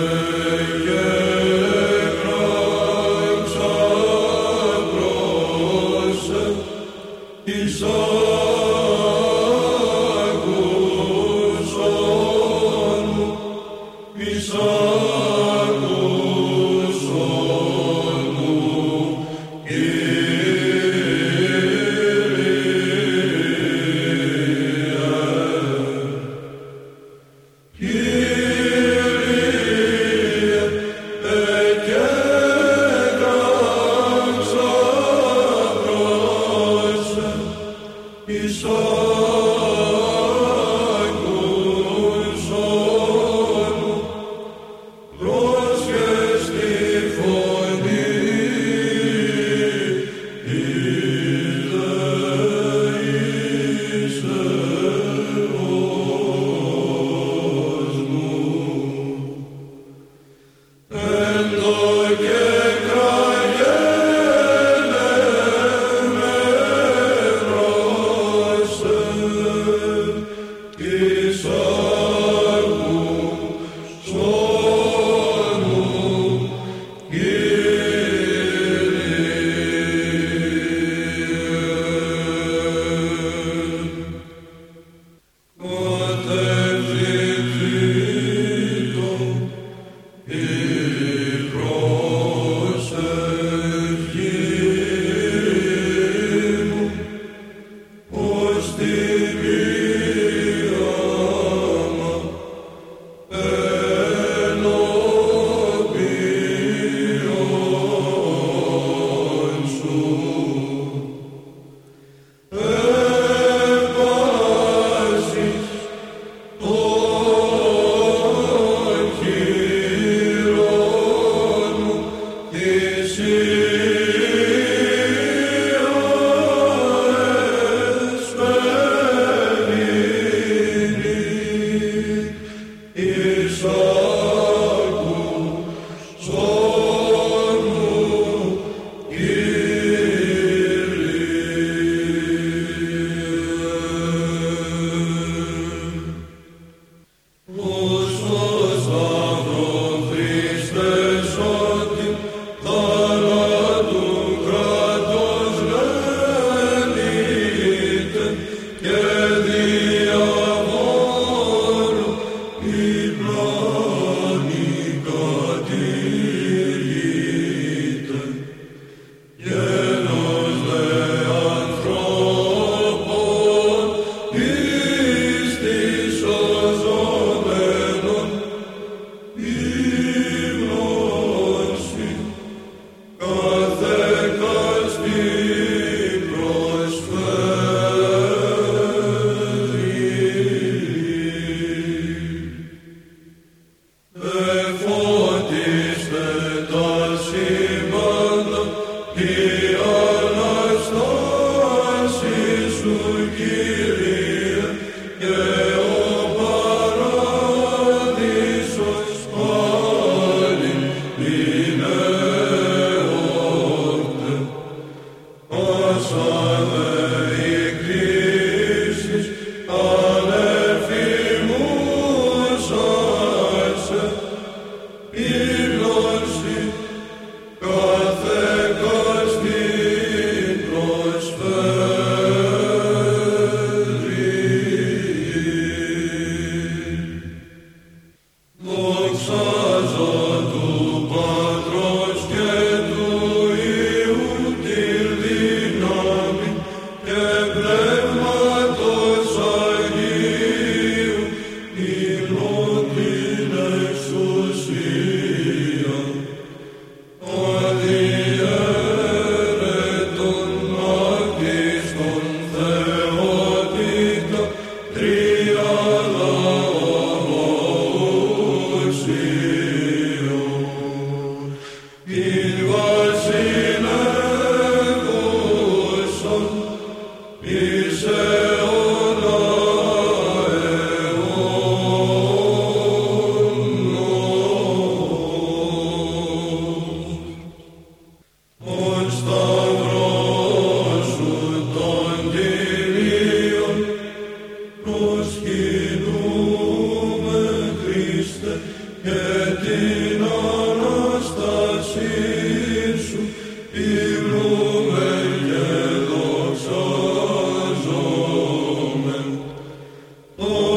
Seigneur. So Lord. forgive. Cum să Και την Αναστασή Σου υλούμε και δοξαζόμεν. Oh.